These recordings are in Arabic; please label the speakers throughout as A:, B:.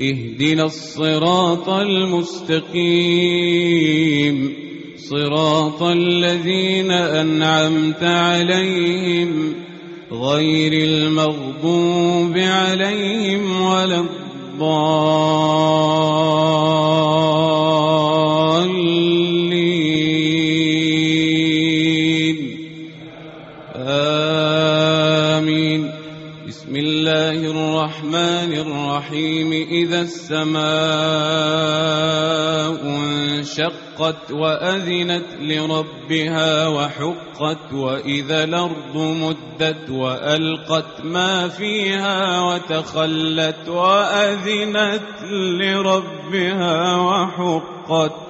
A: اهدنا الصراط المستقيم. صراط الذين أنعمت عليهم غير المغضوب عليهم ولا الضالين. آمين. بسم الله الرحمن الرحيم. إذا السماء انشقت وأذنت لربها وحقت وإذا الأرض مدت وألقت ما فيها وتخلت وأذنت لربها وحقت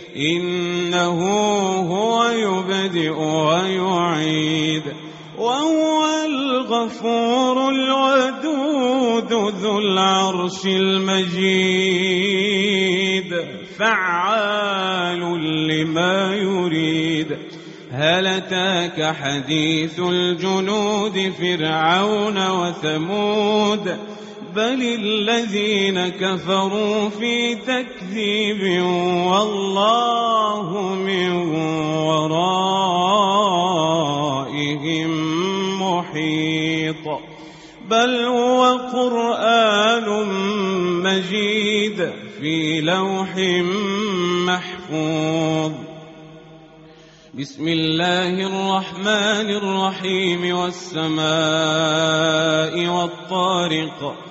A: إنه هو يبدئ ويعيد وهو الغفور الودود ذو العرش المجيد فعال لما يريد. هل أتاك حديث الجنود فرعون وثمود؟ بل الذين كفروا في تكذيب والله من ورائهم محيط بل هو قرآن مجيد في لوح محفوظ بسم الله الرحمن الرحيم والسماء والطارق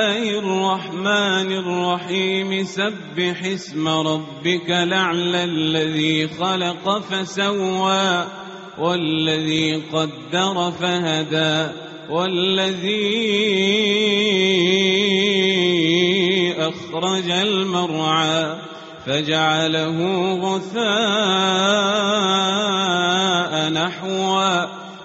A: الرحيم سبح اسم ربك لعلى الذي خلق فسوى والذي قدر فهدى والذي أخرج المرعى فجعله غثاء نحوا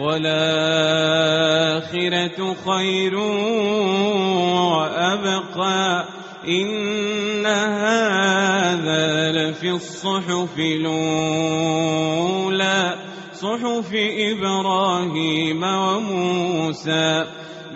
A: والآخرة خير وأبقى. إن هذا لفي الصحف الأولى. صحف إبراهيم وموسى.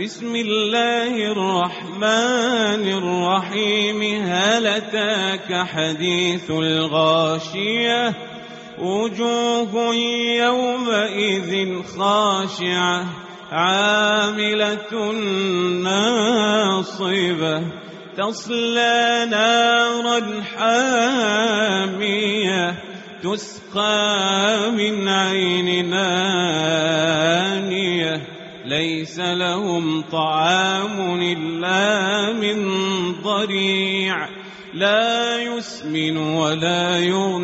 A: بسم الله الرحمن الرحيم. هل أتاك حديث الغاشية؟ وجوه يومئذ خاشعة عاملة ناصبة تصلى نارا حامية تسقى من عين نانيه ليس لهم طعام إلا من ضريع لا يسمن ولا يغني.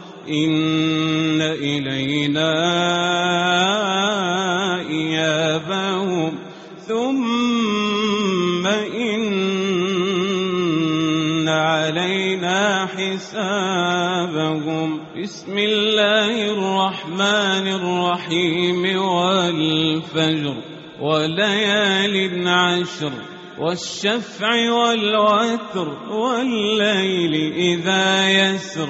A: إن إلينا إيابهم. ثم إن علينا حسابهم. بسم الله الرحمن الرحيم. والفجر وليال عشر والشفع والوتر والليل إذا يسر.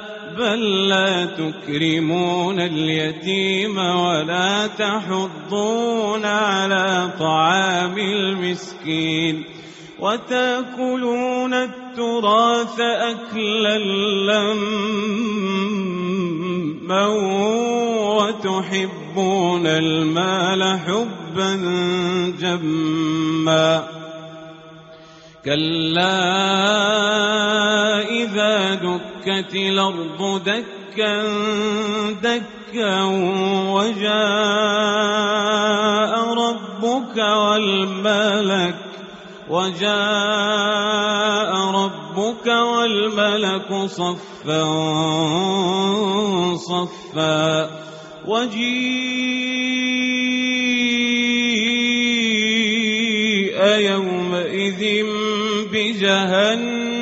A: بل لا تكرمون اليتيم ولا تحضون على طعام المسكين وتأكلون التراث أكلا لما وتحبون المال حبا جما كلا إذا دكت الأرض دكا دكا وجاء ربك والملك وجاء ربك والملك صفا صفا. وجيء يومئذ بجهنم.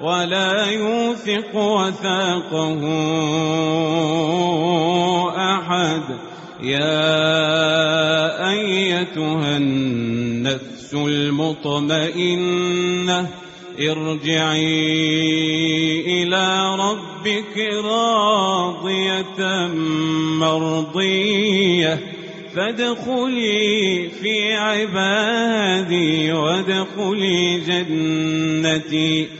A: ولا يوثق وثاقه أحد. يا أيتها النفس المطمئنة ارجعي إلى ربك راضية مرضية. فادخلي في عبادي وادخلي جنتي.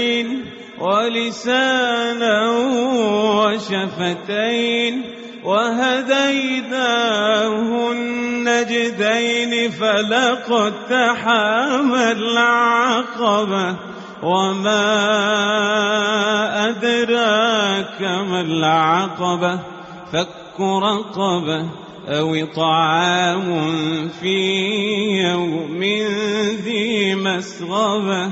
A: ولسانا وشفتين وهديناه النجدين فلقد حامل العقبة وما أدراك ما العقبة فك رقبة أو طعام في يوم ذي مسغبة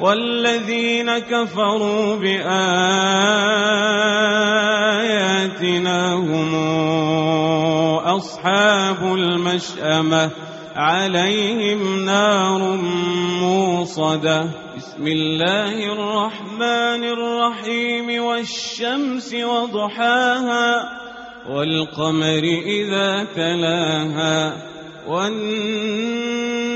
A: والذين كفروا بآياتنا هم أصحاب المشأمة. عليهم نار موصدة. بسم الله الرحمن الرحيم. والشمس وضحاها والقمر إذا تلاها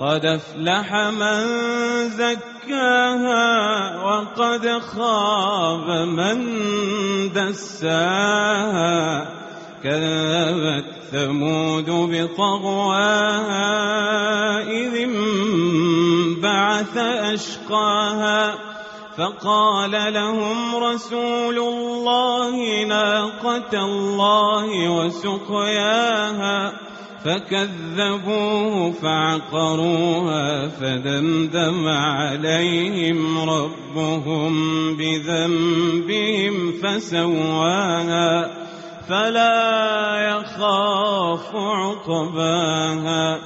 A: قد افلح من زكاها وقد خاب من دساها كذبت ثمود بطغواها إذ انبعث أشقاها فقال لهم رسول الله ناقة الله وسقياها فكذبوه فعقروها فدمدم عليهم ربهم بذنبهم فسواها فلا يخاف عقباها.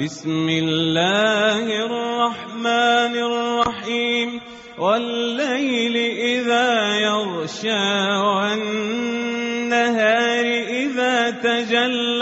A: بسم الله الرحمن الرحيم. والليل إذا يغشى والنهار إذا تجلى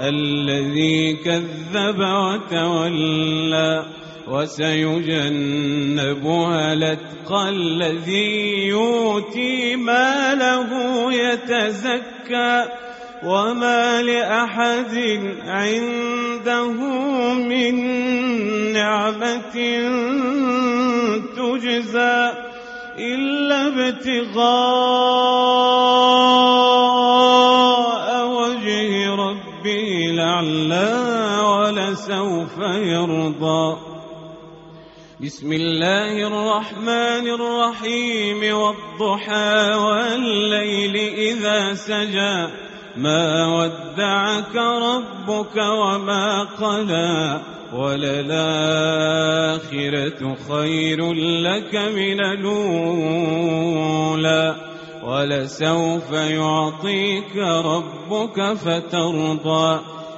A: الذي كذب وتولى وسيجنبها الأتقى الذي يؤتي ماله يتزكى وما لأحد عنده من نعمة تجزى إلا ابتغاء الأعلى ولسوف يرضى. بسم الله الرحمن الرحيم والضحى والليل إذا سجى. ما ودعك ربك وما قلى. وللآخرة خير لك من الأولى. ولسوف يعطيك ربك فترضى.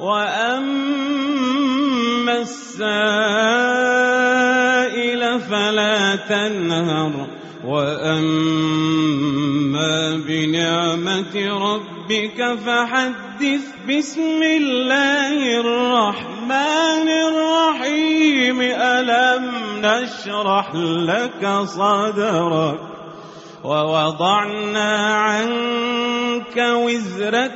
A: وأما السائل فلا تنهر وأما بنعمة ربك فحدث بسم الله الرحمن الرحيم ألم نشرح لك صدرك ووضعنا عنك وزرك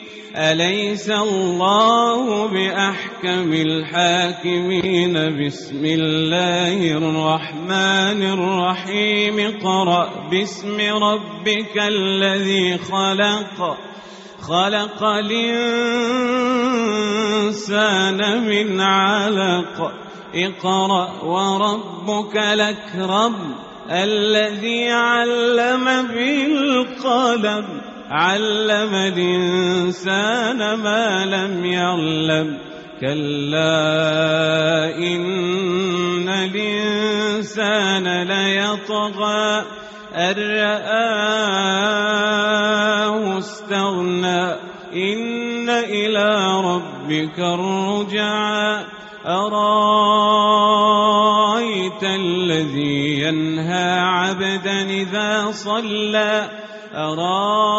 A: أليس الله بأحكم الحاكمين؟ بسم الله الرحمن الرحيم. قرأ باسم ربك الذي خلق. خلق الإنسان من علق. اقرأ وربك الأكرم الذي علم بالقلم. علم الإنسان ما لم يعلم. كلا إن الإنسان ليطغى أن رآه استغنى. إن إلى ربك الرجعى. أرأيت الذي ينهى عبدا إذا صلى؟ أرأيت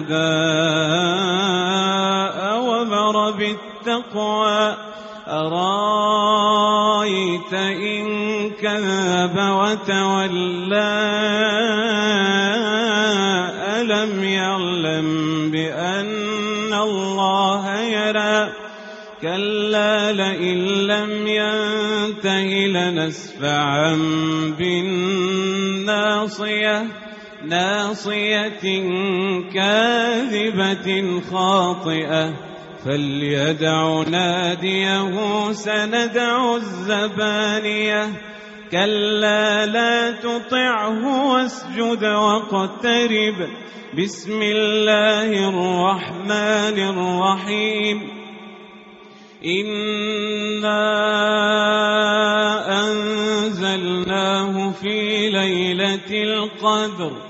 A: الهدى أومر بالتقوى. أرأيت إن كذب وتولى؟ ألم يعلم بأن الله يرى؟ كلا لئن لم ينته لنسفعا بالناصية. ناصية كاذبة خاطئة فليدع ناديه سندع الزبانية. كلا لا تطعه واسجد واقترب. بسم الله الرحمن الرحيم. إنا أنزلناه في ليلة القدر.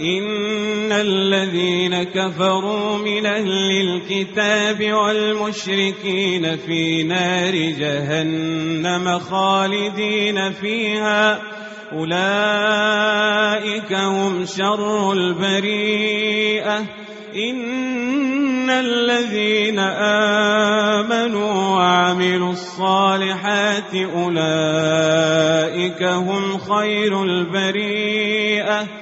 A: إن الذين كفروا من أهل الكتاب والمشركين في نار جهنم خالدين فيها أولئك هم شر البريئة إن الذين آمنوا وعملوا الصالحات أولئك هم خير البريئة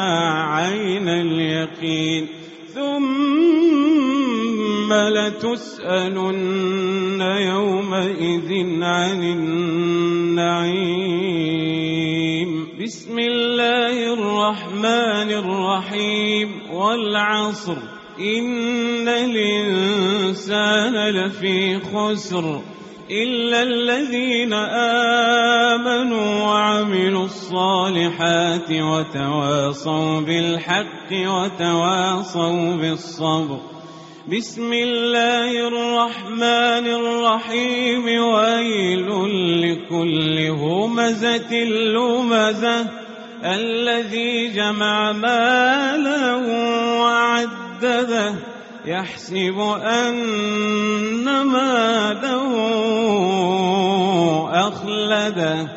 A: اليقين ثم لتسألن يومئذ عن النعيم بسم الله الرحمن الرحيم والعصر إن الإنسان لفي خسر إلا الذين آمنوا وعملوا الصالحات وتواصوا بالحق وتواصوا بالصبر. بسم الله الرحمن الرحيم. ويل لكل همزة لمزة. الذي جمع مالا وعدده. يحسب أن ماله أخلده.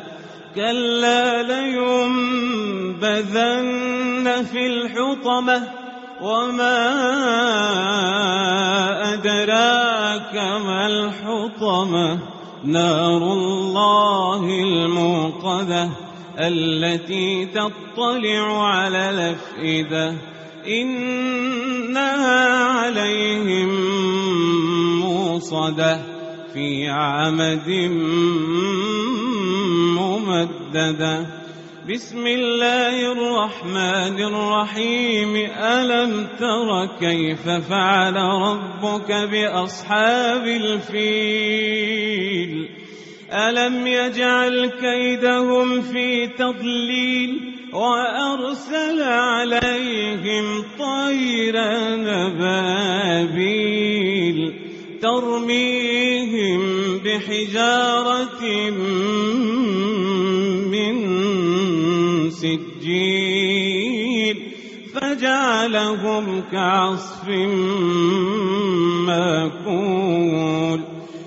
A: كلا لينبذن في الحطمة. وما أدراك ما الحطمة. نار الله الموقدة التي تطلع على الأفئدة. إنها عليهم موصدة في عمد ممددة. بسم الله الرحمن الرحيم. ألم تر كيف فعل ربك بأصحاب الفيل؟ ألم يجعل كيدهم في تضليل وأرسل عليهم طيرا نبابيل ترميهم بحجارة من سجيل فجعلهم كعصف ماكول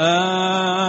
A: آه